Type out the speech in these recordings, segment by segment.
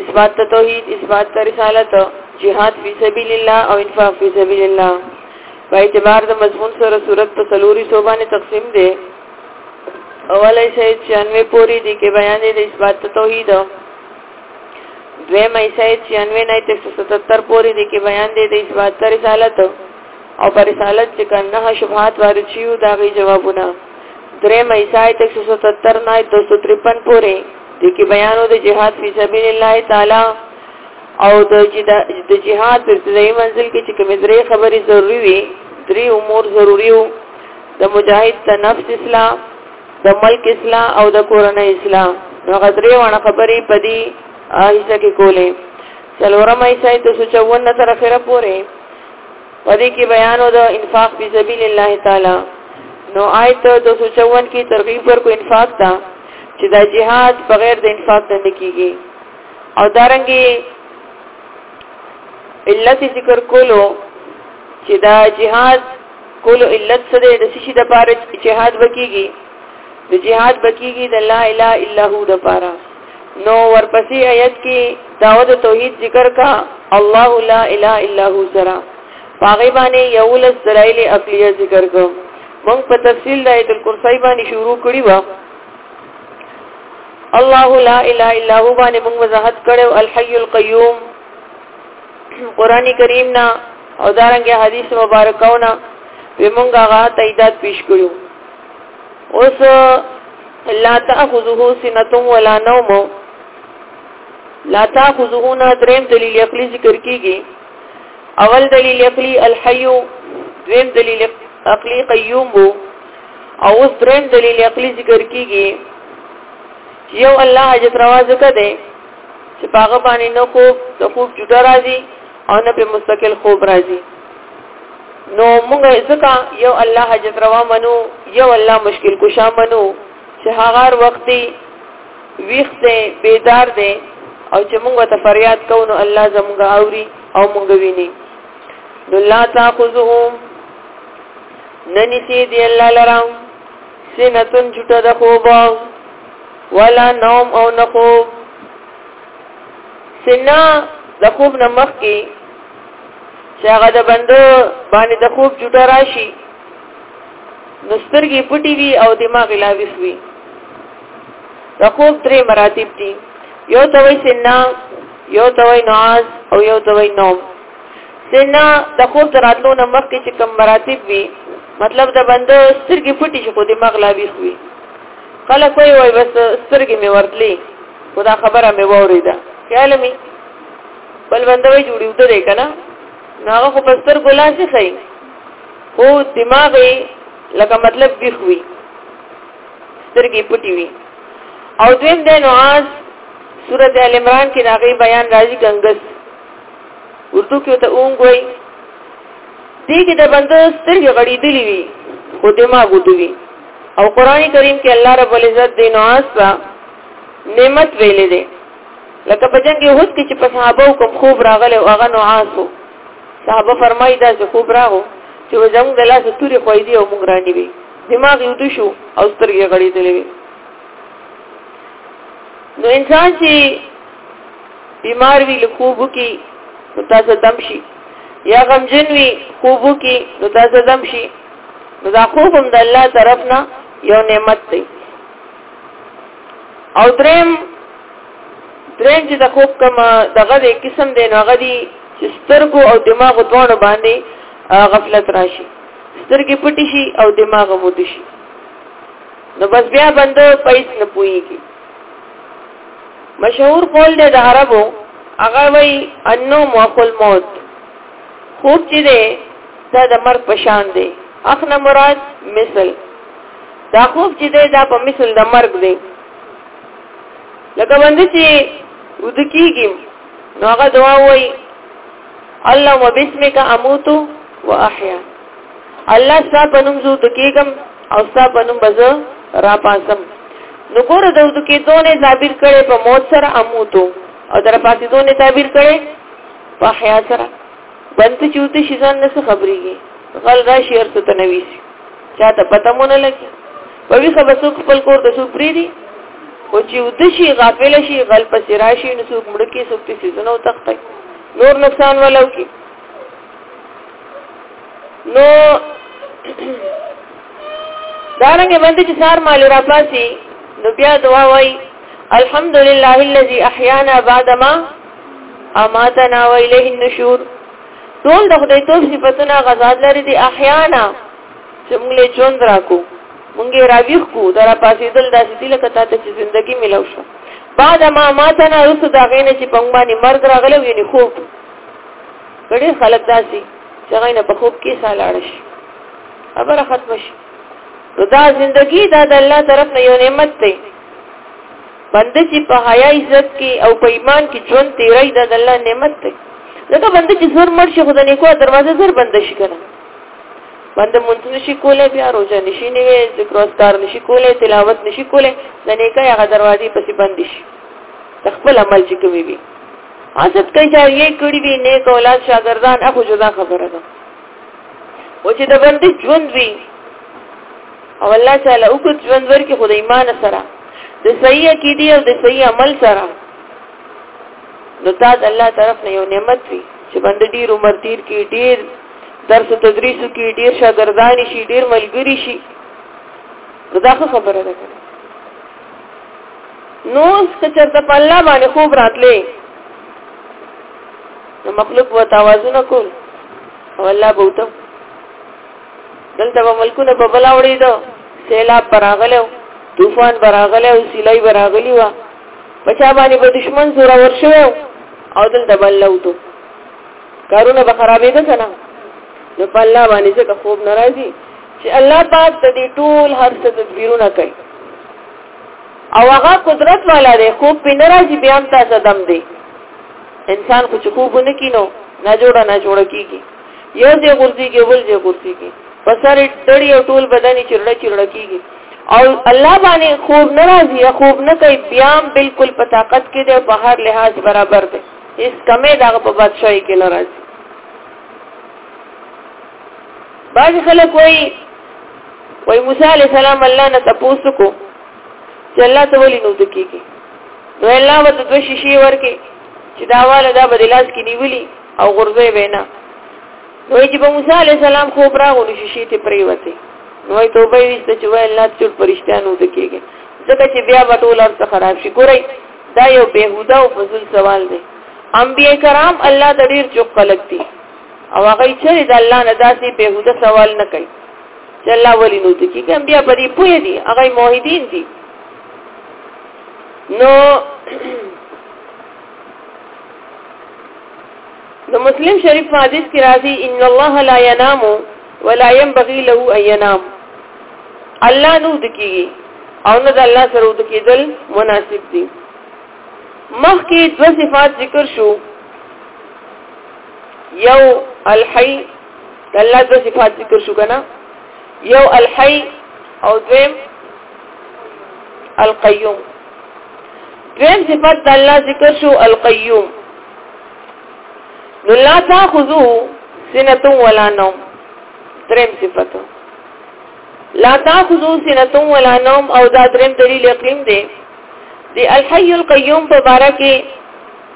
اثبات ته توحید اثبات ته رسالت جهاد فی سبیل الله او انفاق فی سبیل الله په اعتبار د مضمون سره صورت په سلوري صوبانه تقسیم دی اوله شی 96 پوری دی کې بیان دی د اثبات ته توحید دویم ایسای 96 نه 177 پوری دی کې بیان دی د اثبات ته رسالت او پر رسالت چې کنه شبهات وارد شيو دا غي جوابونه درې مېسا ایت 177 نه 253 پورې د کې بیانو د جهاد فی سبیل الله تعالی او د د جهاد په ابتدایي منزل کې چې کوم درې خبرې ضروری وي درې امور ضروری وو د مجاهد ته نفس اسلام د ملک اسلام او د کورنۍ اسلام نو غدرې ونه خبرې پدی ایسه کې کولې څلورمه ایسه ته 54 تر اخره پورې په دې کې بیان او د انفاق فی سبیل الله تعالی نو آیت 254 کې ترغیب ورکو انفاق ته چې دا جهاد بغیر د انفاق نه کیږي او دارنګي علت ذکر کولو چې دا جهاد کولو علت څه دی د شي د پاره جهاد وکیږي د جهاد بکیږي د لا اله الا هو د پاره نو ورپسې آیت کې داوود توحید ذکر کا الله لا اله الا هو سره پاغه باندې یولس دلایل عقلیه ذکر کو مونږ په تفصیل د آیت الکرسی باندې شروع کړی و الله لا اله الا هو باندې مونږ وضاحت کړو الحي القيوم قرآني کریم نا او دارنګه حدیث مبارکاو نا به مونږه غا تاییدات پیش کړو اوس لا تاخذه سنه ولا نوم لا تاخذه نه دریم دلیل عقلی ذکر کیږي اول دلیل عقلی الحي دویم دلیل عقلی قیوم وو او اوس دریم دلیل عقلی ذکر کیږي یو الله حاجت روا ذکر دی چې پاغه باندې نه خوب د خوب جدا راځي او نه په مستقل خوب راځي نو موږ ځکه یو الله حاجت روا منو یو الله مشکل کشا منو چې هغه وخت دی ویخ دی بیدار دی او چې موږ ته فریاد کوو نو الله زموږ اوري او موږ ویني نو لا تاخذو ننی سی دی الله لرا سنتون جټه د خوب ولا نوم او نخوب سنا د خوب نمخ کې چې هغه د بنده باندې د خوب جوړه راشي نو سترګې پټي وي او دماغ لا وسوي د خوب درې مراتب دي یو ته وایي سنا یو ته وایي نواز او یو ته وایي نوم سنا د خوب دراتلو نه مخکې چې کم مراتب وي مطلب د بنده سترګې پټي شي خو دماغ لا وسوي کله کوئی وای بس سترګې مې ورتلې خدا خبره مې ووریده خیال مې بل بنده وی جوړیو ته دی کنه ناغه خو پستر ګلا شي خي او دماغ لکه مطلب دی خوي سترګې پټي وي او دویم د نواز سورۃ ال عمران کې ناغه بیان راځي ګنګس اردو کې ته اونګ وي دې کې د بنده سترګې غړې دی وي خو دماغ ودوي او قران کریم کې الله رب العزت د نواز په نعمت ویلې ده لکه په جنگ احد کې چې په صحابه کوم خوب راغله او هغه نوعاسو صحابه فرمایي دا چې خوب راغو چې زموږ د لاس توري خوې دي او موږ راني وي دماغ یو د شو او سترګې غړې دي وي نو انسان چې بیمار وي له خوب کې نو تاسو دم شي یا غمجن وي خوب کې نو تاسو دم شي نو دا خوب هم د الله طرف نه یو نعمت دی او دریم دریم چې د خوب کوم دغه د قسم دی نو هغه دی چې سترګو او دماغ دواړو باندې غفلت راشي سترګې پټې شي او دماغ مود شي نو بس بیا بنده پیس نه پويږي مشهور قول دی د عربو هغه وای انو موخل موت خوب چې دی دا د مرګ پشان دی اخنه مراد مثل دا خوب چې دی دا په مثل د مرګ دی لکه باندې چې ود کیږي نو هغه دعا وایي الله وبسمک اموت واحیا الله ستا په نوم زو تکیګم او ستا په نوم بز را پاسم نو ګور د ود کې دونه تعبیر کړي په موت سره اموتو او در پاسې دونه تعبیر کړي په حیا سره بنت چوتي شي ځان نه خبريږي غل راشي ارته تنويسي چاته پته مونږ نه لګي په وی خبر څوک خپل کور د څوک پری دي او چې ودشي غافل شي غل پس راشي نو څوک مړ کې څوک پیسې زونه او تخته نور نقصان ولو کې نو دارنګ باندې چې سار مال را پاسي نو بیا دعا وای الحمدلله الذي احيانا بعدما اماتنا واليه النشور ټول د خدای توب صفاتونه غزاد لري دي احیانا چې موږ له ژوند راکو موږ راویخ کو درا پاسېدل داسې دي لکه تاسو چې ژوندۍ ملو شو بعد ما ماتنا رس دا غینه چې په باندې مرګ راغلو یعنی خوب ګډي خلک داسي چې غینه په خوب کې سالاړ شي خبره ختم شي نو دا زندگی دا د الله طرف نه یو نعمت دی بنده چې په حیا عزت کې او په ایمان کې ژوند تیرای دا د الله نعمت دی ځکه بنده چې زر مړ شي خو د نیکو دروازه زر بند شي کنه بنده مونږ نشي کولای بیا روزه نشي نیوي ذکر اسکار نشي کولای تلاوت نشي کولای د نیکه هغه دروازې پسې بند شي خپل عمل چې کوي وي حاصل کوي چې یې کړی وي نیک اولاد شاګردان اخو جدا خبره ده او چې د باندې ژوند وي او الله تعالی او کو ژوند ورکړي خدای ایمان سره د صحیح عقیده او د صحیح عمل سره نو تا د الله طرف نه یو نعمت وي چې باندې ډیر عمر تیر کې ډیر درس او تدریس کې ډیر شاګردان شي ډیر ملګری شي دا خو خبره ده نو څه چرته په الله باندې خوب راتلې نو مخلوق و توازن کول او الله بوته دلته په ملکونه په بلا وړي دو سیلاب براغلو طوفان براغلو سیلای براغلی وا بچا باندې په دشمن زور ورشو او دلته بلوتو کارونه به خرابې ده کنه نو په الله باندې څه خوب ناراضي چې الله پاک د دې ټول هر څه تدبیرونه کوي او هغه قدرت والا دی خوب په ناراضي بیا هم تاسو دم دی انسان خو چې کوګو نه کینو نه جوړه نه جوړه کیږي یو ځای غورځيږي بل ځای غورځيږي په سر ډړی او ټول بدن چرړه چرړه کیږي او الله باندې خوب ناراضي خوب نه کوي بیا بالکل په طاقت کې دی په هر لحاظ برابر دی هیڅ کمې دا په بادشاہي کې ناراضي بعض خلک وایي وای موسی علی السلام الله نه تاسو کو چې الله ته ولي نو دکېږي نو الله به دوه شیشې ورکې چې دا واله دا به لاس کې نیولي او غرزوي وینا نو چې په موسی عليه السلام خو پراغو نو شیشې ته پریوته نو توبه ویسته چې وای الله ته پرشتیا نو دکېږي ځکه چې بیا به ټول ارته خراب شي ګورئ دا یو بهوده او فضل سوال دی انبیاء کرام الله د ډیر چوک خلق دي او هغه چې د الله نه داسې بهوده سوال نه کوي چې الله ولی نو ځکه کوم بیا په دې پوهې دي هغه موحدین دي نو د مسلم شریف حدیث کې راځي ان الله لا ينام ولا ينبغي له ان ينام الله نو دکی او نه د الله سره د کېدل مناسب دي مخکې دو صفات ذکر شو یو الحي الله د صفات ذکر شو کنه یو الحي او دویم القيوم دویم صفات د الله ذکر شو القيوم نو لا تاخذو سنه ولا نوم دریم صفات لا تاخذو سنه ولا نوم او دا دریم دلیل اقلیم دی دی الحي القيوم په بارا کې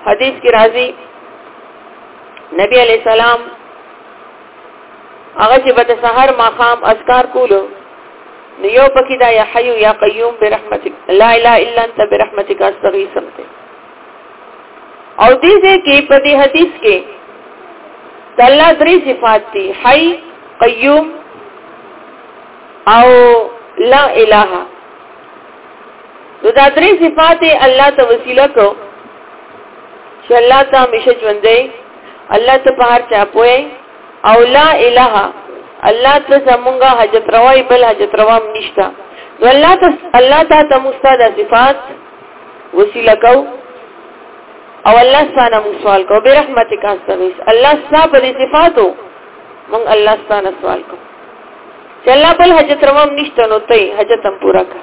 حدیث کې راځي نبی علی السلام هغه چې بده سحر ماقام اذکار کولو نو یو پکې دا یا حیو یا قیوم برحمتک لا اله الا انت برحمتک استغیث ته او دې دې کې په دې حدیث کې د الله درې صفات دي حي قیوم او لا اله نو دا درې صفات الله ته وسیله کو چې الله ته همیشه ژوندې الله ته په هر چا پوي او لا اله الله ته زمونږه حاجت روای بل حاجت روام نشتا نو الله ته الله ته ته مستاد صفات وسیله کو او الله ستانه مون سوال کو به رحمتک استغیث الله ستا په صفاتو مون الله ستانه سوال کو چې الله بل حاجت روام نشته نو ته حاجت هم پورا کړه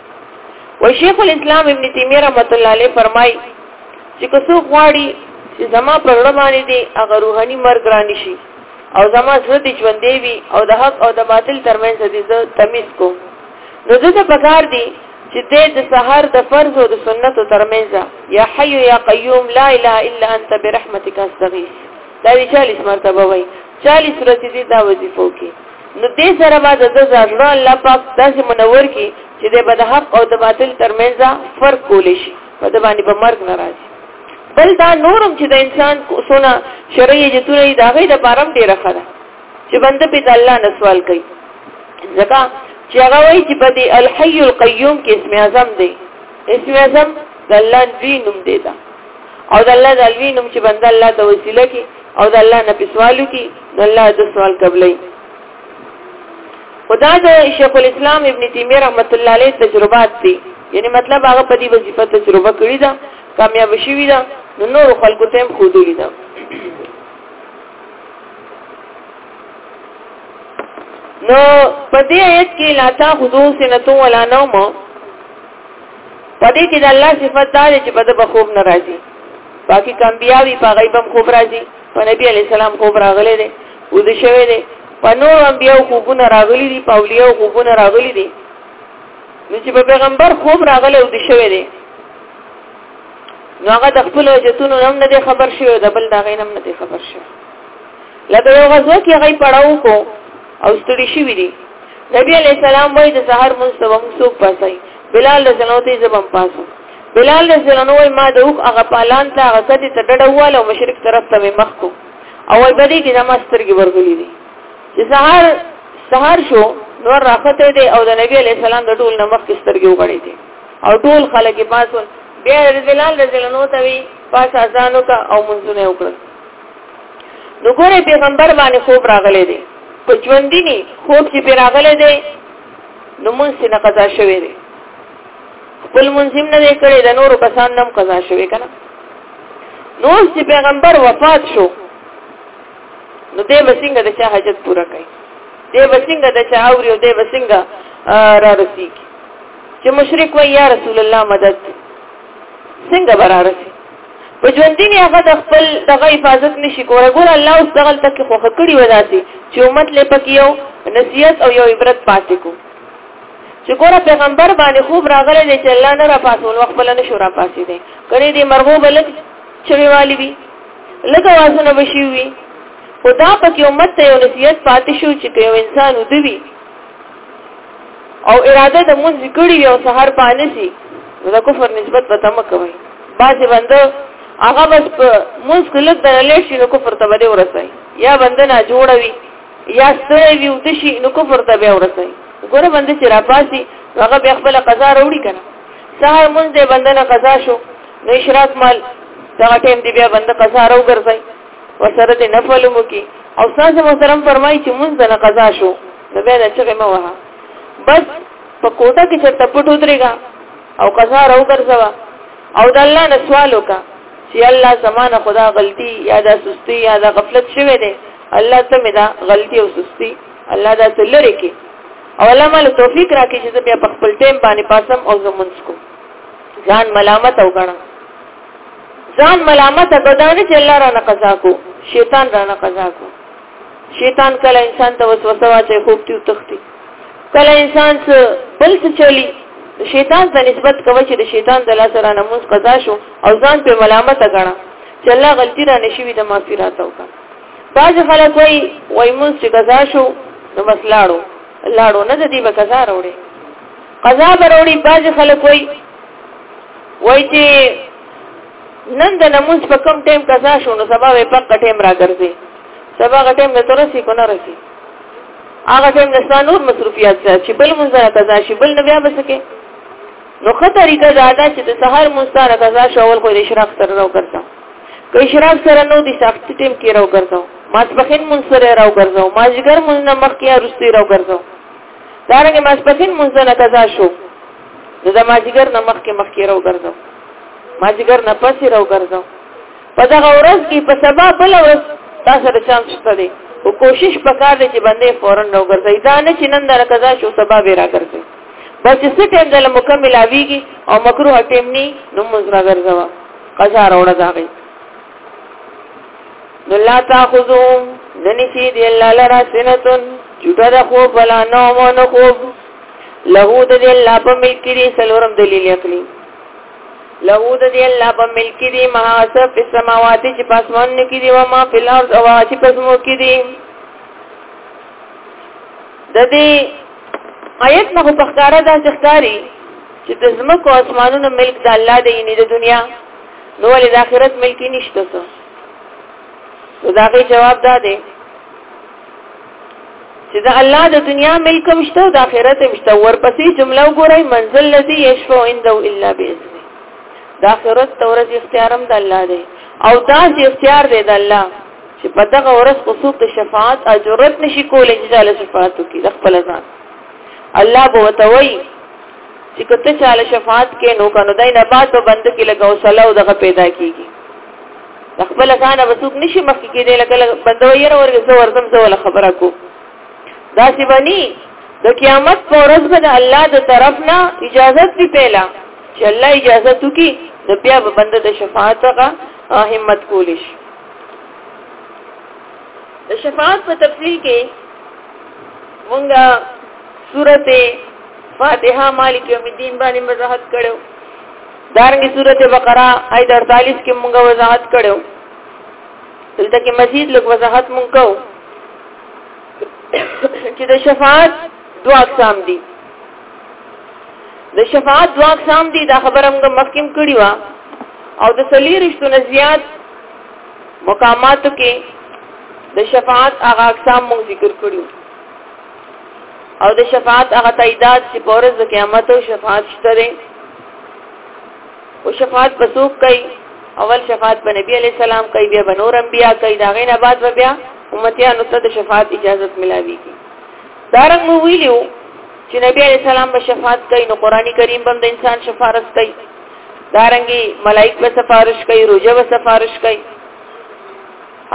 و شیخ الاسلام ابن تیمیه رحمت الله علیه فرمای چې کوڅو غواړي چې زما پر لړ باندې دي هغه روحاني مرګ رانی شي او زما زړه دې ژوندې وي او د حق او د باطل ترمنځ دې زه تمیز کو نو زه ته پکار دي چې دې د سحر د فرض او د سنت ترمنځ یا حي یا قیوم لا اله الا انت برحمتک استغیث دا دی 40 مرتبه وای 40 ورځې دې دا وظیفه وکي نو دې سره بعد د زړه الله پاک داسې منور کی چې د بد حق او د باطل ترمنځ فرق کول شي په د باندې په مرګ ناراضي بل دا نورم چې د انسان سونه شرعي جتونه دا غي د بارم ډیر خره چې بنده په الله نه سوال کوي ځکه چې هغه وایي چې په دې الحي القيوم کې اسم اعظم دی اسم اعظم د الله نوم دی دا او د الله د الوی نوم چې بنده الله ته وسیله کی او د الله نه پسوالو کی نو الله د سوال قبلای خدا د شیخ الاسلام ابن تیمیه رحمت الله علیه تجربات دي یعنی مطلب هغه په دې وظیفه تجربه کړی دا کامیاب شوی دا نو نور خلکو ته هم خودو لیدا نو په دې آیت کې لا تا حدوث سنتو ولا نوم پدې کې د الله صفات دا چې په د خوب ناراضي باقي کمبياوي په غیبم خوب راځي په نبی عليه السلام خوب راغلي دي او د شوي دي په نور انبيو خوبونه راغلي دي په اولیاء خوبونه راغلي دي نو چې په پیغمبر خوب راغلي او د شوي دي نو هغه د خپل وجتونو هم نه دی خبر شوی او د بل دا غي هم نه دی خبر شوی لکه یو غزوه کې هغه پړاو کو او ستړي شوي دي نبی علیہ السلام وای د سحر مونږ ته موږ څوک پاسای بلال رضی الله عنه زبم پاسو بلال رضی الله عنه وای ما د اوخ هغه پالان ته هغه کته ته ډډواله او مشرق طرف ته مې مخ کو او وای بده کې زما سترګې ورغلې دي چې سحر سحر شو نور راخته دي او د نبی علیہ السلام د ټول نمخ کې سترګې وغړې دي او ټول خلک پاسو بیا بلال رضی الله عنه ته وی پاس اذانو کا او منځونه وکړل نو ګوره پیغمبر باندې خوب راغلی دی په ژوندۍ نه خوب چې پی راغلی دی نو مونږ سینه قضا شوی دی خپل منظم نه دی کړی د نورو کسان نم قضا شوی کنه نو چې پیغمبر وفات شو نو دی بسنګ د چا حاجت پورا کوي دی بسنګ د چا اوري او دی بسنګ را رسیږي چې مشرک وای یا رسول الله مدد څنګه برارسي په ژوندینه هغه د خپل دغه حفاظت نشي کوله ګور الله اوس دغه تک خو خکړی وداسي چې امت لې پکې یو نصیحت او یو عبرت پاتې کو چې ګور پیغمبر باندې خوب راغلی دی چې الله نه را پاسول وخت بل نه شو را پاسې دی کړي دې مرغو بل چوي والی وی لکه واسونه بشي وی خدا پکې امت ته یو نصیحت پاتې شو چې یو انسان ودوي او اراده د مونږ کړی او سحر پانسی نو د کفر نسبت به تم کوي بعضې بنده هغه بس په مونږ کې لږ د لیټ شي نو کفر ته به ورسای یا بنده نه جوړوي یا ستړی وي او تشي نو کفر ته به ورسای ګوره بنده چې راپاسي هغه به خپل قضا وروړي کنه سحر مونږ دې بنده نه قضا شو نو اشراق مال دا ټیم دی بیا بنده قضا راو ګرځي وسره دې نفل مو کې او ساز محترم فرمایي چې مونږ نه قضا شو نو بیا دا چغې مه وه بس په کوټه کې چرته پټ ودرېګا او قضا راو ګرځوا او د الله نه سوال وکا چې الله زمانه خدا غلطي یا دا سستی یا دا غفلت شوه دی الله ته مې دا غلطي او سستی الله دا څه لري کې او الله مال توفیق راکړي چې بیا په خپل ټیم باندې پاسم او زمونږ کو ځان ملامت او غنا ځان ملامت غدانه چې الله را نه قضا کو شیطان را نه قضا کو شیطان کله انسان ته وسوسه واچي خوب ته تختی کله انسان څه بل څه چلی شیطان ته نسبت کوي چې د شیطان د لاس را نموز قضا شو او ځان په ملامت غنا چې الله غلطی را نشوي د معافی راتاو کا باز خلک وای وای مونږ چې قضا شو نو بس لاړو لاړو نه د دې به قضا وروړي قضا وروړي باز خلک وای وای چې نن د نموز په کم ټیم قضا شو نو سبا به په ټیم راګرځي سبا غټیم نه ترسي کو نه رسي هغه ټیم نستا نور مصروفیات سره چې بل مونږ را قضا شي بل نه بیا بسکه نو خه طریقه دا ده چې د سحر مستاره قضا شول خو د اشراق سره راو ګرځم که اشراق سره نو د سخت ټیم کې راو ګرځم ماسپخین مونږ سره راو ګرځم ماجګر مونږ نه مخ کې رستي راو ګرځم دا رنګه ماسپخین مونږ نه قضا شو نو د ماجګر نه مخ کې مخ کې راو ګرځم ماجګر نه پسې راو ګرځم په دغه ورځ کې په سبا بل ورځ تاسو ته چانس شته دی او کوشش وکړئ دی چې باندې فورن نو ګرځي دا نه چې نن در قضا شو سبا به را ګرځي بس چې څه ټیم دل مکمل اویږي او مکروه ټیم ني نو موږ را ګرځوا قضا راوړه داږي نو لا تاخذو ننشي دی الله لرا سنتون چټه د خوب ولا نو مو نو خوب له د الله په ملک کې سلورم دلیل عقلی له د دې الله په ملک دي ما سب په سماواتي چې پاسمان کې دي او ما په لار او چې پسمو کې دي د دې آیت نه په ښکارا د ښکاری چې د زمکو اسمانونو ملک د الله دی نه د دنیا نو ولې د آخرت ملک نشته څه دا غي جواب ده چې د الله د دنیا ملک هم شته او د آخرت هم شته ورپسې جمله وګورئ منزل الذي يشفع عنده الا باذنه د آخرت تورز اختیار هم د الله دی او دا چې اختیار دی د الله چې په دغه ورځ خصوص د شفاعت اجرت نشي کولای چې جاله شفاعت وکړي د خپل ځان الله به وتوي چې کته چاله شفاعت کې نو کنو دای نه بعد به بند کې لګاو صلاح دغه پیدا کیږي خپل ځان به څوک نشي مخکې کېدل لکه بنده یې ورګه زو ورزم زو ولا خبره کو دا سی بني د قیامت پر ورځ به الله د طرف نه اجازه دی پیلا چې الله اجازه تو کی د بیا به بنده د شفاعت څخه همت کولیش د شفاعت په تفصیل کې مونږه سورته فاتحه مالک یوم الدین باندې وضاحت کړو دارنګه سورته بقره آیت 48 کې موږ وضاحت کړو دلته کې مزید لږ وضاحت موږ کو چې د شفاعت دوه اقسام دي د شفاعت دوه اقسام دي دا خبره موږ مخکیم کړی و او د سلی رښتو نزيات مقاماتو کې د شفاعت هغه اقسام موږ ذکر کړو او د شفاعت هغه تاییدات چې پورز د قیامت او شفاعت شته او شفاعت په څوک کوي اول شفاعت په نبی علی السلام کوي بیا بنور انبیا کوي دا غي نه بعد بیا امتیانو ته د شفاعت اجازه ملاوي کی دارنګ مو ویلو چې نبی علی السلام به شفاعت کوي نو قرآنی کریم باندې انسان شفاعت کوي دارنګي ملائک به سفارش کوي روزه به سفارش کوي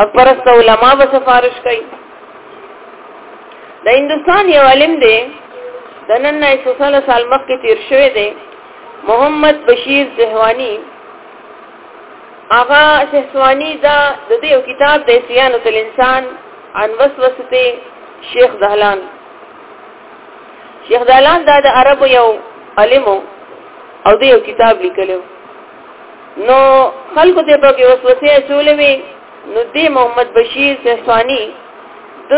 اکبرست علما به سفارش کوي د هندستان یو عالم دی د نن نه 100 سال مخکې تیر شوی دی محمد بشیر زهوانی هغه شهسوانی دا د دې یو کتاب د سیانو تل انسان عن وسوسته شیخ دهلان شیخ دهلان دا د عربو یو عالم او د یو کتاب لیکلو نو خلکو ته په کې وسوسه چولې وي نو دې محمد بشیر سهسوانی د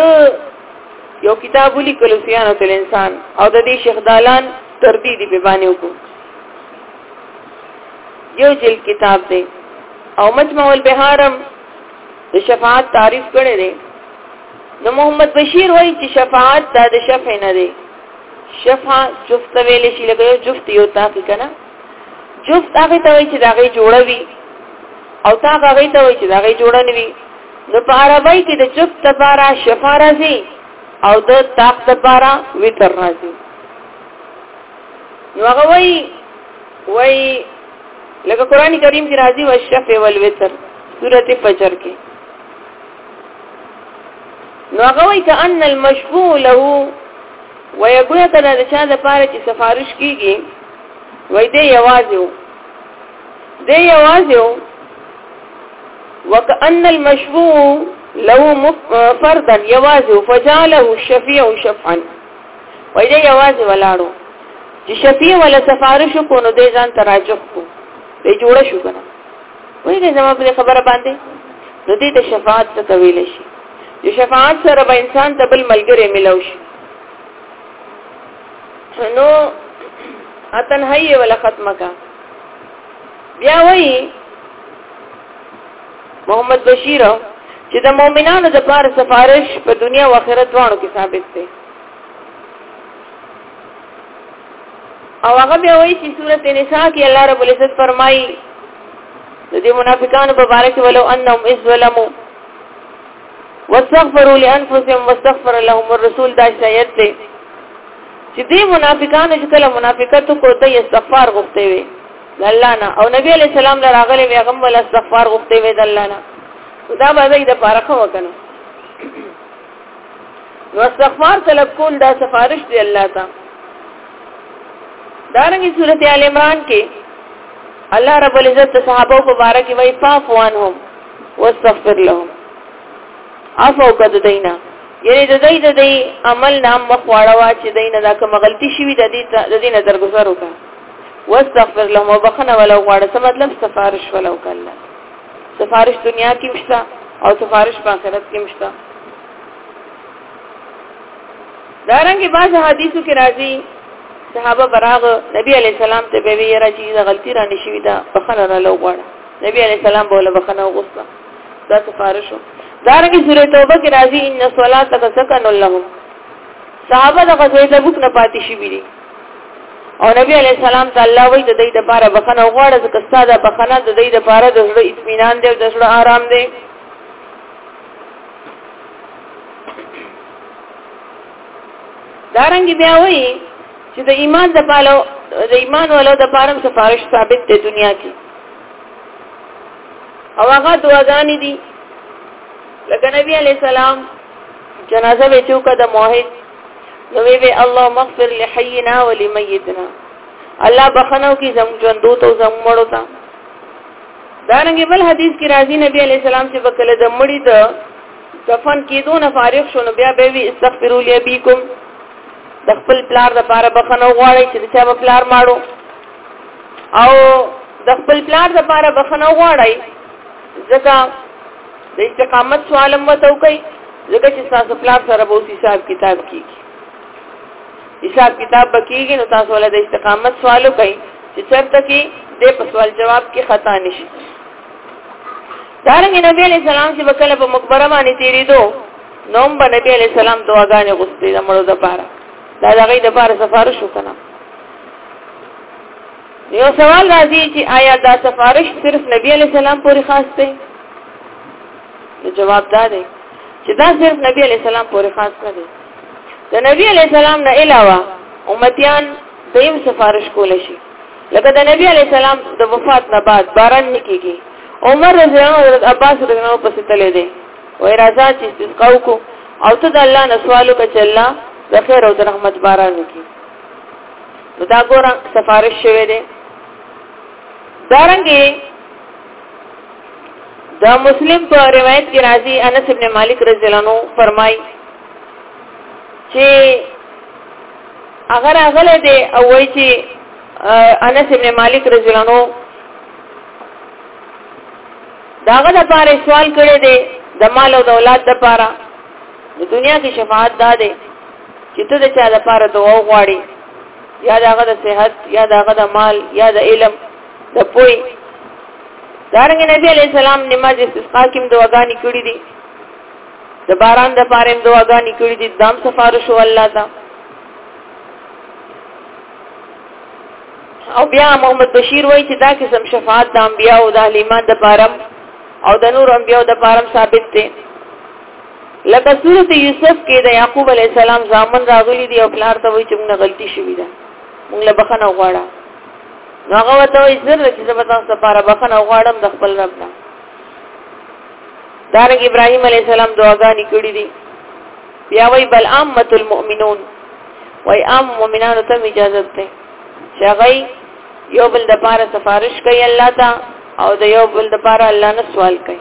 یو کتاب ولیکلو سیانو تل انسان او د دې شیخ دالان تردی دی په باندې وکړو یو جل کتاب دی او مجمع البحارم د شفاعت تعریف کړي دی نو محمد بشیر وایي چې شفاعت دا د شفع نه دی شفاعت جفت ویل شي لکه جفت یو تاکي کنه جفت هغه ته وایي چې دا غي جوړه وي او تا هغه ته وایي چې دا غي جوړه نه وي نو په عربی کې د جفت لپاره شفا راځي او د تاق لپاره وتر راځي نو هغه وایي وایي لکه قران کریم کې راځي او شف ول وتر سورته فجر کې نو هغه وایي کأن المشفوع له وایه ګویا که دا د چا لپاره چې سفارش کیږي وای دی یوازې و دی یوازې و وکأن المشفوع له فردا یوازې فجاله الشفیع شفعا وای دی یوازې ولاړو چې شفیع ولا سفارش کو نو دی ځان تراجح کو دی جوړ شو کنه وای دې زما په خبره باندې نو دې ته شفاعت څه کوي لشي د شفاعت سره به انسان ته بل ملګری ملو شي نو اتن هي ولا ختمه کا بیا وای محمد بشیر چې د مؤمنانو د پاره سفارش په دنیا او آخرت دواړو کې ثابت دی او هغه بیا وایي چې سورته نساء کې الله رب العزت فرمایي د دې منافقانو په باره کې ولو انهم اذ ظلموا واستغفروا لانفسهم واستغفر لهم الرسول دا شایعت دی چې دې منافقانو چې کله منافقت کو ته استغفار غوښته وي الله نه او نبی علی السلام لراغله بیا غم ول استغفار غوښته وي د الله نه دا به دې د پاره خو وکنه نو استغفار طلب کول دا سفارش دی الله ته دارنګي سورته ال عمران کې الله رب العزت صحابه په باره کې وایي فافوانهم واستغفر لهم عفو کد دینا یعنی د دې د دې عمل نام مخواړه وا چې دې نه دا کوم غلطي شوي د دې د دې نه درګزر وکړه واستغفر لهم وبخنه ولو غواړه څه مطلب سفارش ولو کله سفارش دنیا کې مشته او سفارش په آخرت کې مشته دارنګ بعض حدیثو کې راځي صحابه براغ نبی علی السلام ته به وی راځي دا غلطی را نشوي دا بخنه را لو غواړه نبی علی السلام بوله بخنه وغوسته دا سفارشو دارنګ سوره توبه کې راځي ان صلاتک سکن لهم صحابه د غزوه تبوک نه پاتې شي او نبی علی السلام ته الله وی د دې لپاره بخنه غواړي چې کستاده بخنه د دې لپاره د زړه اطمینان دی او د زړه آرام دی دارنګ بیا وی چې د ایمان د پالو د ایمان ولو د پاره سفارش ثابت دی دنیا کې او هغه دعاګانې دي لکه نبی علی السلام جنازه وچو کا د موحد نو وی به الله مغفر لحینا ولمیتنا الله بخنو کی زم ژوندو ته زم مړو ته دارنګ بل حدیث کی راضی نبی علی السلام چې وکړه د مړی د دفن کېدو نه فارغ شونه بیا به وی استغفروا لی ابیکم د خپل پلار د پاره بخنو غواړي چې چا په پلار ماړو او د خپل پلار د پاره بخنو غواړي ځکه د استقامت سوال هم وته کوي ځکه چې تاسو پلان سره به حساب کتاب کیږي حساب کتاب بکیږي نو تاسو له استقامت سوال کوي چې چرته کې د په سوال جواب کې خطا نشي دارنګ نبی علیہ السلام چې وکړه په مقبره باندې تیری دو نوم به نبی علیہ السلام دعاګانې غوښتې د مړو د پاره دا دغه د پاره سفارش وکړه یو سوال راځي چې آیا دا سفارش صرف نبی علی السلام پورې خاص دی نو جواب دا دی چې دا صرف نبی علی السلام پورې خاص نه دی د نبی علی السلام نه علاوه امتیان دیم سفارش کول شي لکه د نبی علی السلام د وفات نه بعد باران نکېږي عمر رضی الله حضرت عباس رضی الله پسې تللی دی وای راځه چې استسقا وکړو او ته د الله نه سوال وکړه چې الله د خیر او د رحمت باران وکړي نو دا ګوره سفارش شوه دی دارنګي دا مسلم په روایت کې راځي انس ابن مالک رضی الله عنه فرمای چې اگر اغله دی او وای چې انس ابن مالک رضی الله عنه داغه د پاره سوال کړی دی د مال او د اولاد د پاره د دنیا کې شفاعت ده چې ته د چا لپاره دعا وغواړي یا دغه د صحت یا دغه د مال یا د علم د پوي دارنګ نبی علی السلام نماز استسقا کې دعاګانې کړې دي د باران د پاره دعاګانې کړې دي دام سفارش و الله ته او بیا محمد بشیر وایي چې دا قسم شفاعت د انبیا او د اهل ایمان د پاره او د نور انبیا د پاره ثابت دي لکه سورته یوسف کې د یعقوب علی السلام ځامن راغلي دي او پلار ته وایي چې موږ غلطي شوې ده موږ له بخنه غواړه نو هغه وته وایي زر چې زه به تاسو لپاره بخنه غواړم د خپل رب نه دارنګ ابراهيم عليه السلام دعاګانې کړې دي بیا وایي بل عامه المؤمنون وایي عام مؤمنانو ته اجازه ده چې هغه یو بل د لپاره سفارش کوي الله ته او د یو بل د لپاره الله نه سوال کوي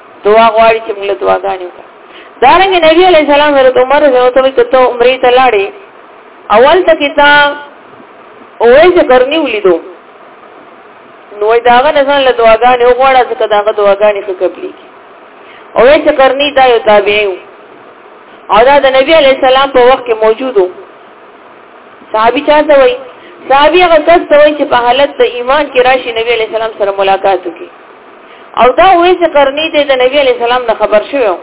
دعا غواړي چې موږ له دعاګانې وکړو دارنګ نبی علیہ السلام حضرت عمر رضی الله عنه ته عمرې ته لاړې اول ته کتا اوې چې کرنی ولیدو نو داغه نه ځان له دعاګانې وغواړه چې داغه دعاګانې ښه قبلي اوې چې کرنی دا یو تابعي او دا د نبی علیہ السلام په وخت کې موجودو صحابي چاته وای صحابي هغه کس ته وای چې په حالت د ایمان کې راشي نبی علیہ السلام سره ملاقات وکړي او دا وې چې قرنی ته د نبی علی سلام نه خبر شوو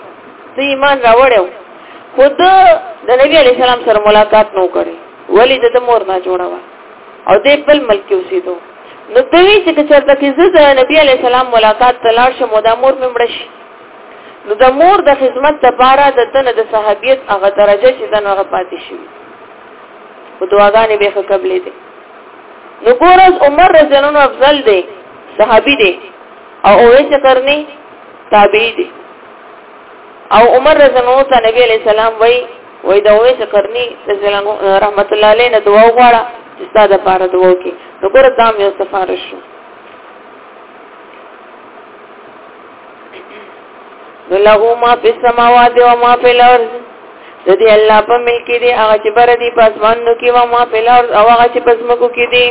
ته ایمان راوړیو خود د نبی علی سلام سره ملاقات نو کړي ولی د مور نه جوړه وا او دې بل ملک کې اوسېدو نو دوی چې چرته کې زه د نبی علی سلام ملاقات تلار شم او د مور مې مړ شي نو د مور د خدمت لپاره د تنه د صحابیت هغه درجه چې دنه هغه پاتې شي او دعاګانې به قبلې دي نو ګورز عمر رضی الله عنه افضل دی صحابي دی او اویس قرنی تابعی دی او عمر رضی الله عنه نبی علیہ السلام وای وای دا اویس قرنی رضی الله عنه رحمت الله علیه نه دعا وغواړه چې ستاسو لپاره دعا وکړي نو ګوره دا مې سفارش شو نو له ما په سماوات او ما په لور د دې الله په ملک دي هغه چې بر دي په اسمانو کې او ما په لور او هغه چې په سمکو کې دي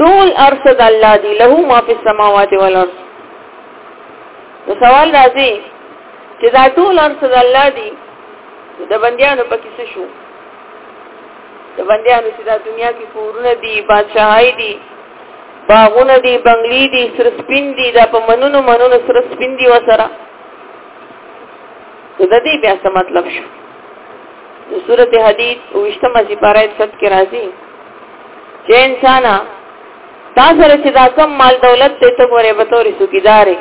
ټول ارث د الله دی له ما فی السماوات والارض نو سوال راځي چې دا ټول ارث د الله دی د بندیانو پکې څه شو د بندیانو چې دا دنیا کې کورونه دي بادشاہي دي باغونه دي بنگلي دي سر سپین دي دا په منونو منونو سر سپین دي وسره د دې بیا څه مطلب شو د سورته حدید او وشتمه سپاره 107 کې راځي چې انسان تا سره چې دا کم مال دولت دې ته ګوره به توري سګیدارې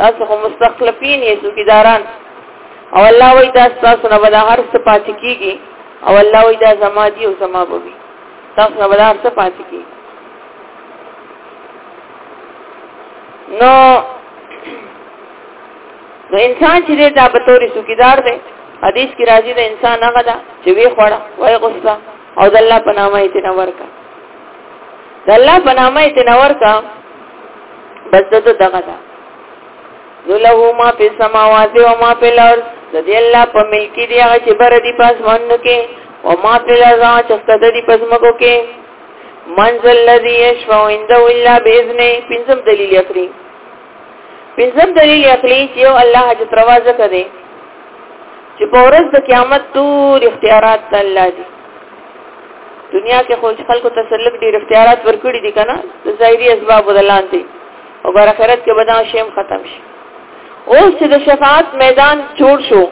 تاسو خو مستخلفین یې سګیداران او الله وای دا تاسو نه ولا هر څه پات کیږي او الله وای دا زما دی او زما بوي تاسو نه ولا هر څه پات کیږي نو نو انسان چې دا په توري سوکیدار دی حدیث کې راځي د انسان هغه دا چې وی خوړه وای غصه او د الله په نامه یې تنور کا د الله په نامه یې تنور کا بس دته دغه دا نو له ما په سماوات او ما په لور د دې الله په ملک دی هغه چې بر دی پاس باندې کې او ما په لور چې ستد دی پس مګو کې منزل الذي يشفع عنده الا باذنه پنځم دلیل اخري پنځم دلیل عقلی چې یو الله حاجت روا ځکه دی چې په ورځ د قیامت ټول اختیارات د الله دي دنیا کې خو خلکو تسلق ډیر اختیارات ورکړي دي کنه د ظاهري اسباب ودلان دي او بر اخرت کې بدان شیم ختم شي اوس چې د شفاعت میدان جوړ شو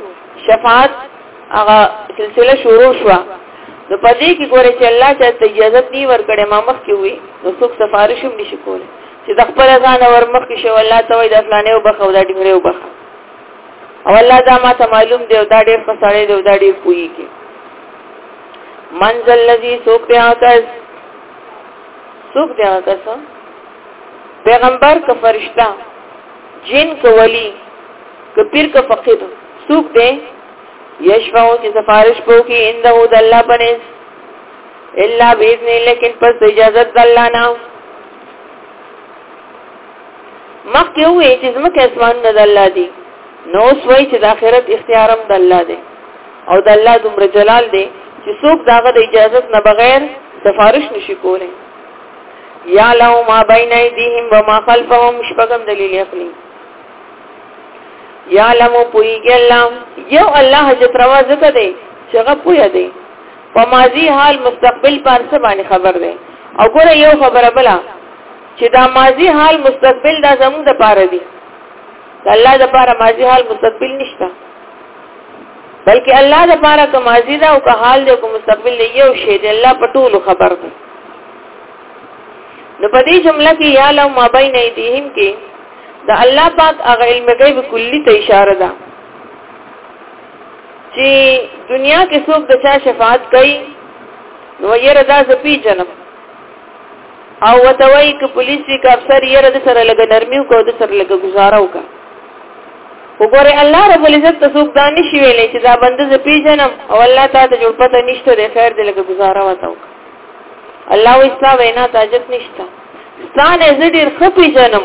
شفاعت هغه سلسله شروع شو نو پدې کې ګوره چې الله چې اجازه دی ورکړې ما مخ کې وي نو څوک سفارش هم نشي کولای چې د خپل ځان ورمخکې شو الله ته وای د فلانه وبخه او د ډیره وبخه او الله دا ما ته معلوم دی او دا ډیر فسړې دی او دا ډیر پوي کې منزل الذي سوق دی آکس سوق دی آکس پیغمبر کا فرشتہ جن کو ولی که پیر کا فقیر سوق دی یشفعو چې سفارش کو کې انده د الله پنه الا باذن لیکن پس اجازه د الله نه مخکې وې چې زمکه اسمان نه د الله دی نو سوي چې د آخرت اختیارم د الله دی او د الله دومره جلال دی چې څوک داغه د اجازه نه بغیر سفارش نشي کولی یا لو ما بین ایدیهم و ما خلفهم شپغم دلیل عقلی یا لمو پویږي الله یو الله حجت روا زکه دی چې هغه پوی دی په ماضی حال مستقبل باندې څه باندې خبر دی او ګوره یو خبره بلا چې دا ماضی حال مستقبل دا زموږ د پاره دی الله د پاره ماضی حال مستقبل نشته بلکې الله د پاره که ماضی دا او که حال دی او که مستقبل دی یو شی دی الله په ټولو خبر دی نو په دې جمله کې یا لو ما بین ایدیهم کې د الله پاک هغه علم غیب کلی ته اشاره ده چې دنیا کې څوک د چا شفاعت کوي نو یره دا زه پیژنم او وته وای ک پولیس وی ک افسر یره د سره لګ نرمیو کو د سره لګ گزاره وکا وګوره الله رب العزت ته څوک دانی شي ویلې چې دا بنده زه پیژنم او الله تعالی ته جوړ پته نشته د خیر د لګ گزاره وته وکا الله وستا وینا تاجت نشته ستانه زه ډیر خپې جنم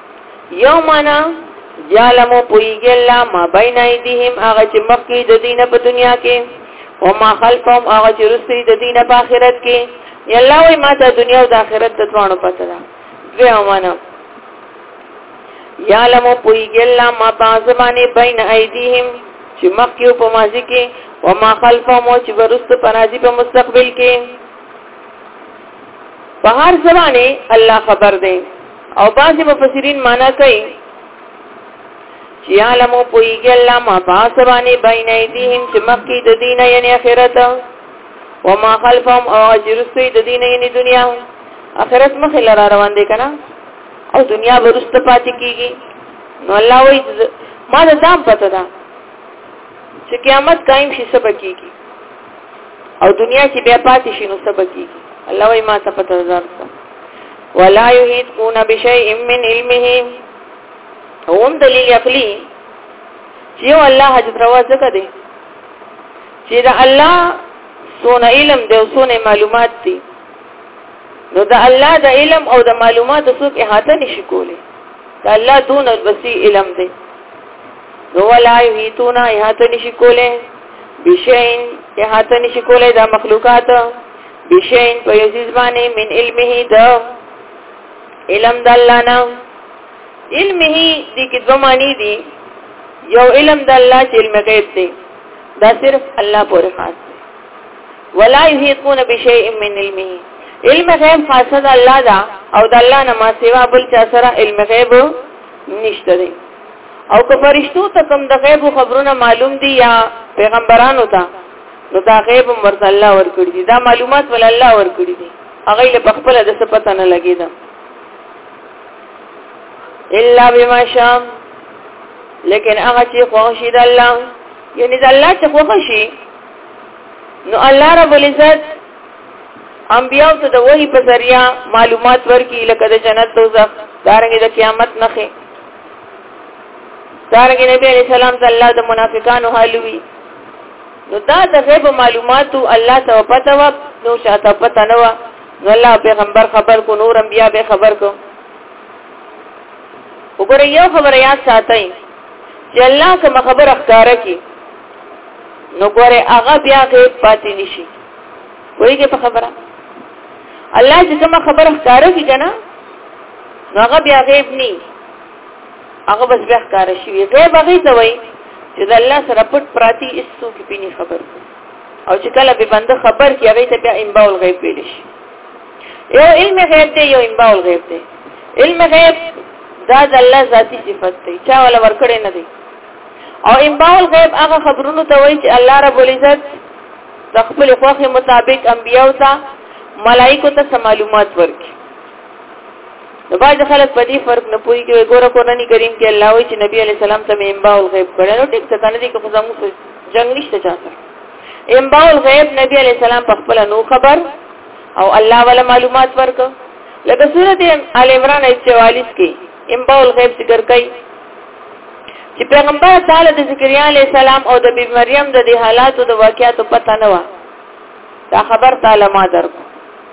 یو معنا یعلم پویږي الله ما بین ایدیهم هغه چې مخکې د دینه په دنیا کې او ما خلفهم هغه چې رسې د دینه په آخرت کې یلا وای ما ته دنیا او د آخرت د دوانو پته ده دوی معنا یعلم پویږي الله ما بازمانه بین ایدیهم چې مخکې په ماضی کې او ما خلفهم او چې ورست په راځي په مستقبل کې په هر زمانه الله خبر دی او بعضی مفسرین معنا کوي چې علم پویږي الله ما پاسبانی بین ایدیهم چې مخکې د دین یعنی اخرت او ما خلفهم او اجرستی د دین یعنی دنیا اخرت مخې لاره روان دي کنه او دنیا ورسته پاتې کیږي نو الله وایي ما دا دام پته ده چې قیامت قائم شي سبا کیږي او دنیا چې بیا پاتې شي نو سبا کیږي الله وایي ما ته پته ده ولا يحيطون بشيء من علمه هم دلیل عقلی چې یو الله حاجت روا ځکه دی چې دا الله سونه علم دی او سونه معلومات دی نو دا الله د علم او د معلوماتو څوک احاطه نشي کولی دا الله دون الوسی علم دی نو ولا یحیتون احاطه نشي کولی بشین احاطه نشي کولی دا مخلوقات بشین په یزیز باندې من علمه د علم د الله نه علمه دې کې دوه معنی دي یو علم د الله چې علم غیب دی دا صرف الله پورې خاص دی ولا یحیطون بشیء من علمه علم غیب خاصه د الله دا او د الله نه ما سیوا بل چا سره علم غیب نشته دی او که فرشتو ته کوم د غیب خبرونه معلوم دي یا پیغمبرانو ته نو دا غیب مرز الله ورکړي دي دا معلومات ول الله ورکړي دي هغه له خپل د څه پته نه لګي دا الا بما شاء لیکن هغه چې خوښي د الله یعنی د الله چې خوښي نو الله رب العزت انبیاء ته د وحی په ذریعہ معلومات ورکړي لکه د جنت دوزخ دارنګه د قیامت نخې دارنګه نبی علیہ السلام د الله د منافقانو حالوي نو دا د غیب معلوماتو الله ته پته و نو شاته پته نه و نو الله پیغمبر خبر کو نور انبیا به خبر کو وګوره یو خبره یاد ساتئ چې الله کوم خبر اخکار کی نو ګوره هغه بیا غیب پاتې نشي وایي په خبره الله چې کوم خبر اخکار کی کنه نو هغه بیا غیب نه هغه بس بیا ښکار شي غیب هغه ته وای چې د الله سره پټ پراتی هیڅو کې پینی خبر او چې کله به بنده خبر کی هغه ته بیا انباء الغیب ویل شي یو علم غیب دی یو انباء الغیب دی علم غیب دا د الله ذاتی صفت دی چا ولا ورکړې نه دی او انباء الغیب هغه خبرونو ته وایي چې الله رب العزت د خپل خوښه مطابق انبیاو ته ملائکه ته معلومات ورکړي نو باید خلک په دې فرق نه پوي کوي ګوره قرآن کریم کې الله وایي چې نبی علی السلام ته انباء الغیب کړه نو ټیک څه کنه دې کوم زموږ جنگ نشته چاته انباء الغیب نبی علی السلام په خپل نو خبر او الله ولا معلومات ورک لکه سورته ال عمران 44 کې انباء الغیب ذکر کړي چې پیغمبر تعالی د زکریا علی السلام او د بیبي مریم د دې حالاتو د واقعاتو پته نه و دا خبر تعالی ما درکو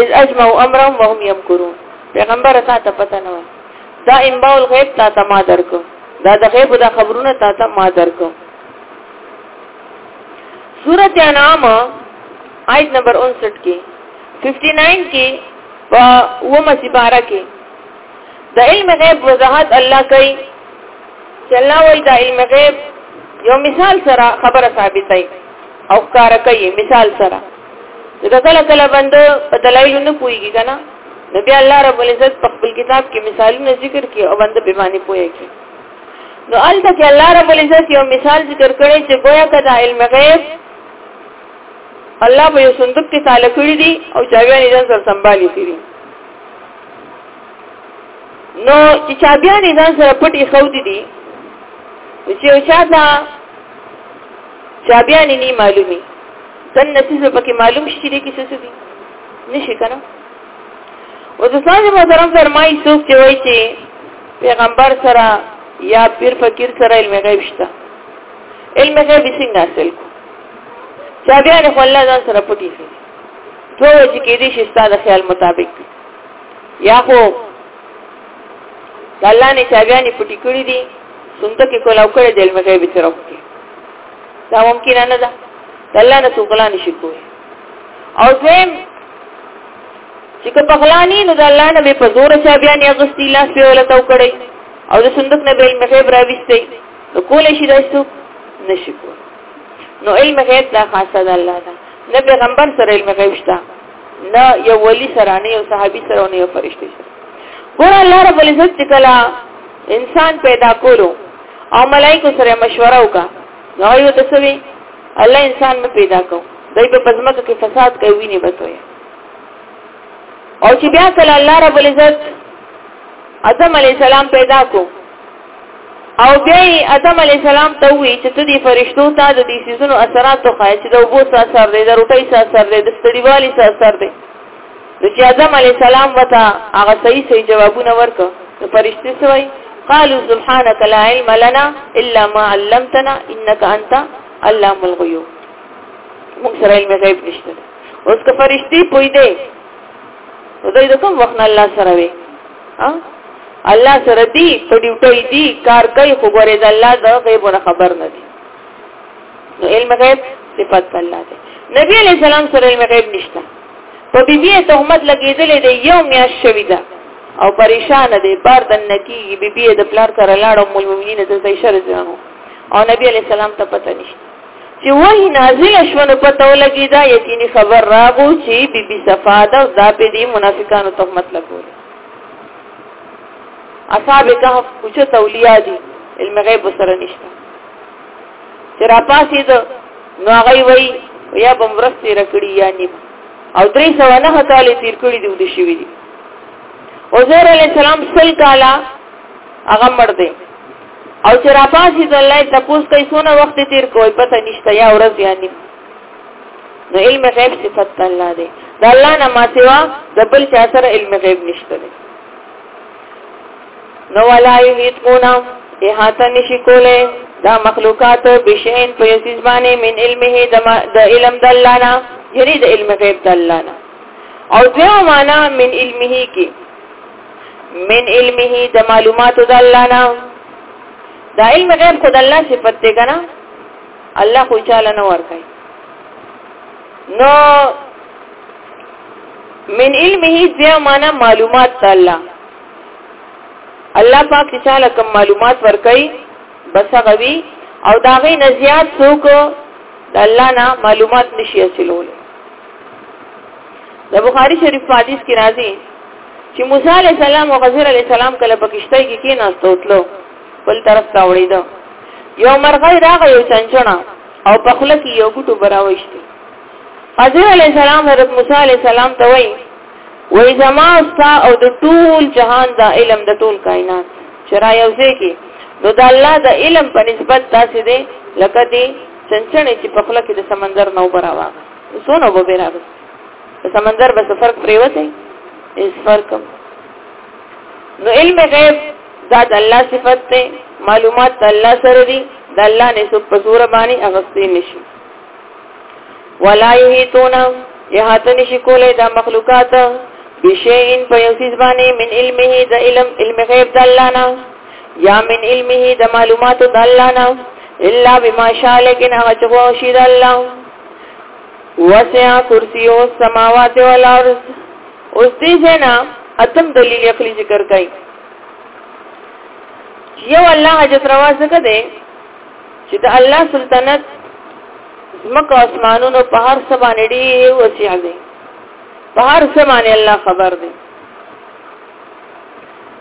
اذ اجمعوا امرهم وهم يمكرون پیغمبر تا ته پته نه وای دا انباء الغیب تا ته ما درکو دا د غیب د خبرونه تا ته ما درکو سورۃ انعام آیت نمبر 59 کې 59 کې په ومه سپاره کې د علم غیب وضاحت الله کوي چې الله وایي د علم غیب یو مثال سره خبره ثابتای او کار کوي مثال سره دا کله کله بند په دلایل نه پويږي کنه نو بیا الله رب العزت په خپل کتاب کې مثالونه ذکر کړي او بند به باندې پويږي نو البته کې الله رب العزت یو مثال ذکر کړي چې گویا کدا علم غیب الله به یو صندوق کې تعالی کړی دي او چاویان یې ځان سنبالي کړی نو چې چاویان یې ځان سره پټي خو دي دي چې او چا دا چابیانی نی معلومی تن نسیز پکې معلوم شي چې دې کې څه څه دي نشي کنه او د ساج محترم فرمایي څوک چې وایي چې پیغمبر سره یا پیر فقیر سره علم غیب شته علم غیب څنګه حاصل کو چا بیا نه الله ځان سره پټی شي دوه وجه کې دي چې ستاسو خیال مطابق یا خو الله نه چا بیا نه پټی کړی دي څنګه کې کولاو کړی د علم غیب سره وکړي دا ممکن نه ده الله نه څوک لا نشي کوی او زم چې په غلانی نو د الله نه په زور چا بیا نه غستی لاس په ولته وکړي او د صندوق نه به مخه براويستي نو کول شي داسو نشي کول نو علم غیب دا خاصه ده الله دا نه پیغمبر سره علم غیب شته نه یو ولی سره نه یو صحابي سره نه یو فرشتي سره ګور الله رب العزت کلا انسان پیدا کولو او ملائکه سره مشوره وکا نو یو د سوي الله انسان به پیدا کو دای په پزماکه کې فساد کوي نه بسوي او چې بیا کله الله رب العزت ادم علی السلام پیدا کو او بیا ادم علی السلام ته وی چې ته دې فرشتو ته د دې سيزونو اثرات خو چې د وبو سره سر دې د روټي سره سر دې د ستړيوالي سره سر دې نو چې آدم علی السلام وته هغه صحیح صحیح جوابونه ورک نو پرشتي سوي قالوا سبحانك لا علم لنا الا ما علمتنا انك انت علام الغيوب موږ سره علم غیب نشته اوس که فرشتي پوي دي نو دوی د کوم وخت الله سره وي ها الله سره دی په ډیوټي دی کار کوي خو ګورې د الله د غیبونه خبر نه دي نو علم غیب صفات الله دی نبی علیہ السلام سره علم غیب نشته په بیبي تهمت لګیدلې دی یو میاش شوی ده او پریشان دی بار د نکی بیبي د پلار سره لاړ او مول مومنین ته ځای شر ځانو او نبی علی سلام ته پته نشته چې وای نازل شون په تو لګی دا یقیني خبر راغو چې بیبي صفا ده او دا په دې منافقانو تهمت لګول اصحاب کهف اوچت اولیاء دي علم غیب سره نشته چې را پاسې ده نو هغه وی یا بم ورسته رکړی یا نیم او درې سو نه هتاله تیر کړی دی ودی شوی دی عزیر علی السلام سل کالا هغه مړ دی او چې را پاسې ده الله تپوس کوي سونه وخت تیر کوي پته نشته یا ورځ یا نیم نو علم غیب صفت الله دی د الله نه ما سوا د بل چا سره علم غیب نشته دی نو ولای هیتمونا احاطه نشي کوله دا مخلوقات بشین په یسیز باندې من علمه د علم د الله نه یری د علم غیب د الله نه او دغه معنا من علمه کې من علمه د معلومات د الله نه دا علم غیب خود الله صفت دی کنه الله خو چاله نه ورکای نو من علمه دیا معنا معلومات الله الله پاک چې چاله کوم معلومات ورکړي بس هغه وی او دا غي نه زیات څوک د الله نه معلومات نشي حاصلول د بخاری شریف په حدیث کې راځي چې موسی علی السلام او خضر علی السلام کله په کشته کې کې ناستو تلو بل طرف ته وړیدو یو مرغۍ راغی یو چنچڼه او په خله کې یو ګټو براوښتي حضرت علی السلام حضرت موسی علی السلام ته وایي وای زما او ستا او د ټول جهان دا علم د ټول کائنات چې را یو ځای کې نو د الله د علم په نسبت داسې دی لکه دی چنچنې چې په خله کې د سمندر نو براوا سونه به راغی د سمندر به سفر پریوته اس فرق نو علم غیب دا د الله صفت ته معلومات الله سره دي د الله نه څوک په زور باندې اغستې نشي ولا یحیتون احاط نشی کولای دا مخلوقات بشیئن په یو سیز باندې من علمه د علم علم غیب د الله نه یا من علمه د معلوماتو د الله نه الا بما شاء لیکن هغه چې غو شي د الله وسع کرسیو السماوات والارض اوس دې جنا اتم دلیل عقلی ذکر کړي یو الله حجت روا څنګه ده چې د الله سلطنت زمکه اسمانونو په هر څه باندې ډېر وسیع دی په هر څه باندې الله خبر دی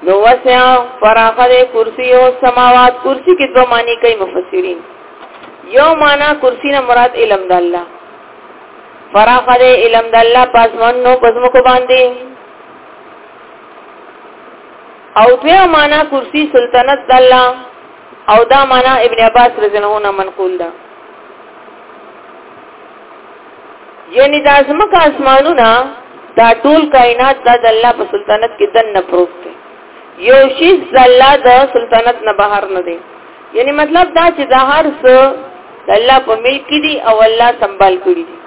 نو وسیع فراخه دی کرسی او سماوات کرسی کې دوه معنی کوي مفسرین یو معنا کرسی نه مراد علم د الله فراخه دی علم د الله پاسمنو پزمکو باندې او دوه معنا کرسی سلطنت د الله او دا معنا ابن عباس رضی الله عنه منقول ده یعنی دا زمکه اسمانونه دا ټول کائنات دا د الله په سلطنت کې دن نه پروت دی یو شی د الله د سلطنت نه بهر نه دی یعنی مطلب دا چې دا هر څه د الله په ملک دي او الله سنبال کړی دي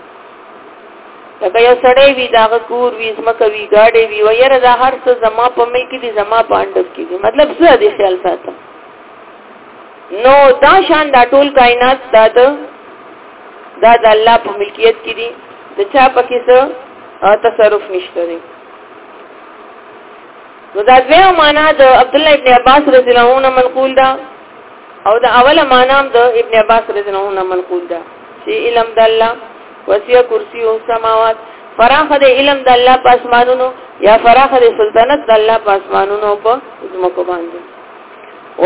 لکه یو سړی وي داغه کور وي زمکه وي گاډي وي و یره دا هر څه زما په مې کې دي زما په اندر کې دي مطلب څه دی خیال ساتم نو دا شان دا ټول کائنات دا د دا د الله په ملکیت کې دي د چا پکې څه تصرف نشته دی نو دا دویو معنا د عبد الله ابن عباس رضی الله عنه منقول ده او دا اوله معنا د ابن عباس رضی الله عنه منقول ده چې علم د الله وسیع کرسی او سماوات فراخ د علم د الله په اسمانونو یا فراخ د سلطنت د الله په اسمانونو په زمکو باندې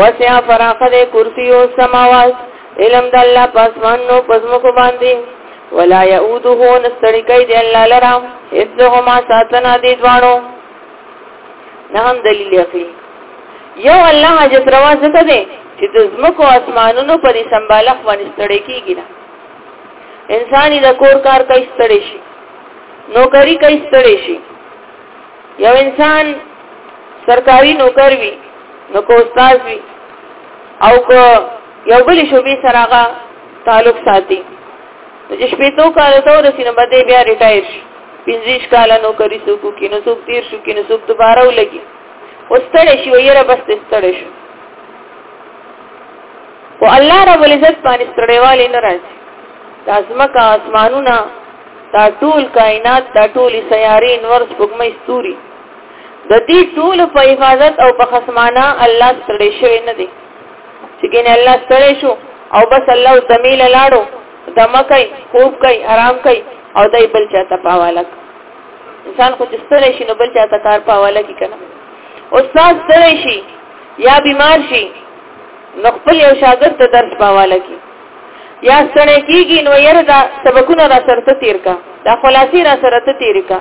وسیع فراخ د کرسی او سماوات علم د الله په اسمانونو په زمکو باندې ولا يعوده نستړکای دی الله لرا اذهما ساتنا دی دوانو نه هم دلیل اخلي یو الله حاجت روا څه ده چې د زمکو اسمانونو پر سمبالښت باندې ستړی کیږي انسان د کور کار کوي ستړي شي نوکری کوي ستړي شي یو انسان سرکاري نوکر وي نو کو استاد وي او کو یو بل شوبې سره هغه تعلق ساتي چې شپې تو کال ته ورسینه بده بیا ریټایر شي پنځیش کال نوکری سوکو کې نو څوک تیر شو کې نو څوک دوباره ولګي اوستړې شي ویره بس تستړې شو او الله رب العزت باندې ستړیواله نه راځي د ازمکه اسمانونه دا ټول کائنات دا ټول سیارې نور سپوږمۍ ستوري د دې ټول په حفاظت او په خصمانه الله ستړي شوی نه دی چې ګنې الله ستړي شو او بس الله زميل لاړو دمه کوي خوب کوي آرام کوي او دای بل چاته پاوالک انسان خو چې ستړي شي نو بل چاته کار پاوالک کنه او ساس ستړي شي یا بیمار شي نو خپل یو شاګرد ته درس پاواله کی یا ستړی کیږي نو یره دا سبقونه را سره ته تیر کا دا خلاصي را سره ته تیر کا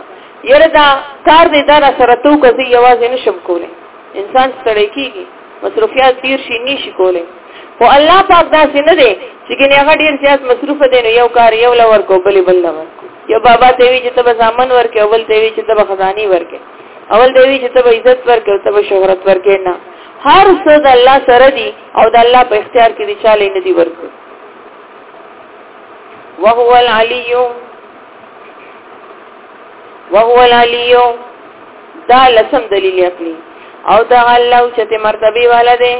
یره دا کار دې دا را سره تو کوي یوازې نشم کولای انسان ستړی کیږي مصروفیات ډیر شي نشي کولای خو الله پاک دا څنګه دی چې ګنې هغه ډیر زیات مصروف دي نو یو کار یو لور کو بلې بل لور یو بابا ته وی چې ته ځامن ورکې اول ته وی چې ته خزاني ورکې اول ته وی چې ته عزت ورکې او ته شهرت ورکې نه هر څه د الله سره دي او د الله په اختیار کې دي چاله نه دي ورکړي وهو العلی وهو العلی دا لسم دلیل عقلی او دا الله چې ته مرتبه والا دی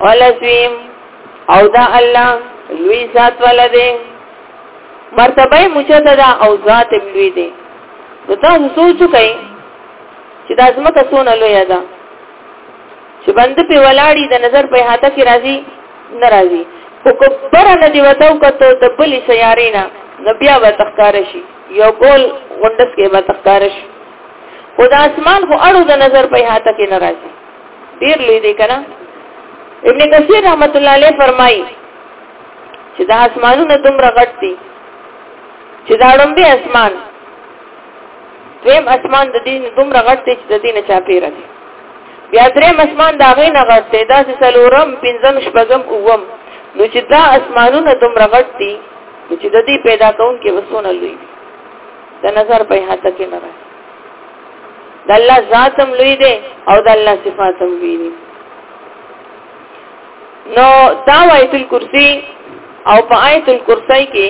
ولسویم او دا الله لوی ذات والا دی مرتبه مجدده او ذات لوی دی نو تاسو سوچ کئ چې دا زمکه څونه لوی ده چې بند په ولاړی د نظر په هاته کې راځي ناراضي خو کبر نه دی وتاو کته د بلی سیارې نه نبیا به تخکار شي یو کول غونډس کې به تخکار شي خو د اسمان خو اړو د نظر په هاته کې ناراضي ډیر لوی دی کنه ابن کثیر رحمت الله علیه فرمایي چې د اسمانونو دومره غټ دي چې دا ډمبه اسمان دویم اسمان د دین دومره غټ دی چې د دینه چا پیره دی بیا درې مسمان دا غي نه غټ دی دا چې سلورم پنځم شپږم اوم نو چې دا اسمانونه دومره غټ دي نو چې د دې پیدا کون کې وسونه لوی دي د نظر په هاته کې نه راځي د الله ذات هم لوی دی او د الله صفات هم لوی دي نو دا آیت الکرسی او په آیت الکرسی کې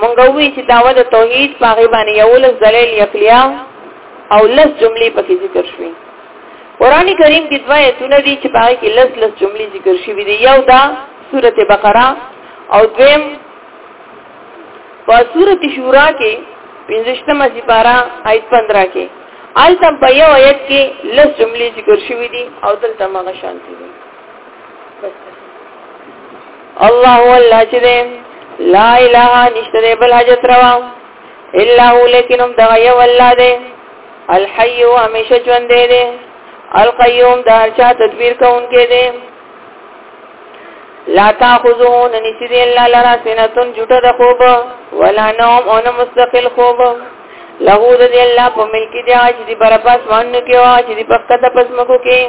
مونږ وی چې داوود توحید په هغه باندې یو لس دلیل یقلیا او لس جملې پکې ذکر شوې قران کریم کې دوه ایتونه دي چې پاره کې لس لس جملې ذکر شوې دي یو دا سورته بقره او دویم په سورته شورا کې پنځشتمه سپاره آیت 15 کې آلتم په یو آیت کې لس جملې ذکر شوې دي او دلته مغه شانتي دي الله والله چې دې لا اله نشته دې بل حاجت روا الا هو لیکنم دا یو الله دې الحي همیشه ژوند دې القيوم دا چا تدبیر کوونکې دې لا تاخذو ننسی دی الله لرا سنتون جټه د خوب ولا نوم او نه مستقل خوب له دې الله په ملک دی چې دی برپاس باندې کې او چې دی پکته پس مکو کې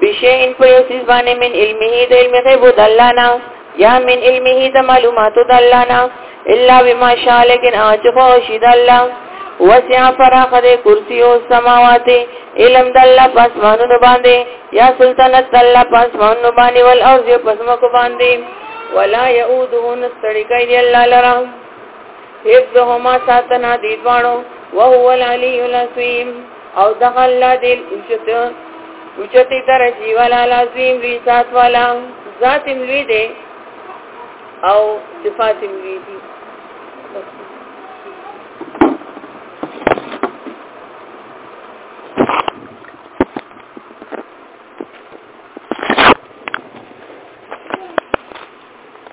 بشیئن په یو څیز باندې من علمه د علم غیب د الله نه یا من علمه د معلوماتو د الله نه الا بما شاء لیکن اج خو شید الله وسع فراخ د کرسی او سماوات علم د الله پاسمانونو باندې یا سلطنت الله پاسمانونو باندې ول او زیو پسمکو باندې ولا يعوده نستړی کوي الله لرا حفظهما ساتنا دي دوانو وهو العلي العظيم او دغه الله دې اوچت اوچتې درجی والا لازم لوی ذات والا ذات لوی دی او صفات لوی دي